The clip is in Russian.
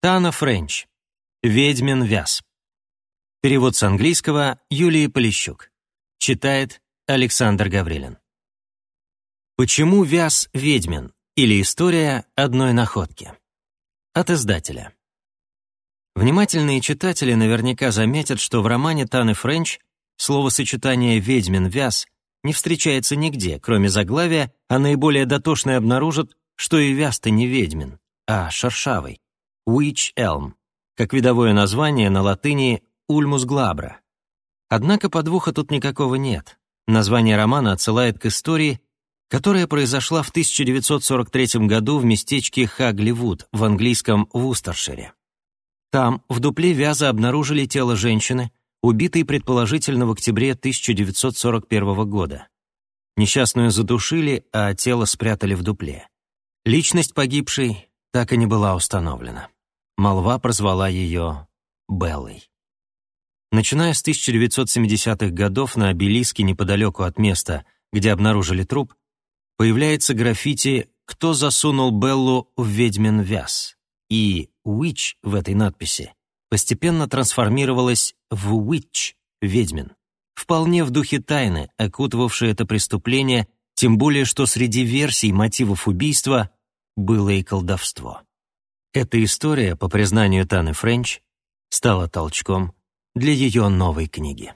Тана Френч. Ведьмин вяз. Перевод с английского Юлии Полищук. Читает Александр Гаврилин. Почему вяз ведьмин? Или история одной находки? От издателя. Внимательные читатели наверняка заметят, что в романе Таны Френч словосочетание «ведьмин вяз» не встречается нигде, кроме заглавия, а наиболее дотошные обнаружат, что и вяз-то не ведьмин, а шершавый. Witch Elm, как видовое название на латыни Ulmus glabra. Однако подвоха тут никакого нет. Название романа отсылает к истории, которая произошла в 1943 году в местечке Хагливуд в английском Вустершире. Там, в дупле вяза, обнаружили тело женщины, убитой предположительно в октябре 1941 года. Несчастную задушили, а тело спрятали в дупле. Личность погибшей так и не была установлена. Молва прозвала ее Беллой. Начиная с 1970-х годов на обелиске неподалеку от места, где обнаружили труп, появляется граффити «Кто засунул Беллу в ведьмин вяз?» и «Witch» в этой надписи постепенно трансформировалась в «Witch» — «ведьмин». Вполне в духе тайны, окутывавшей это преступление, тем более что среди версий мотивов убийства было и колдовство. Эта история, по признанию Таны Френч, стала толчком для ее новой книги.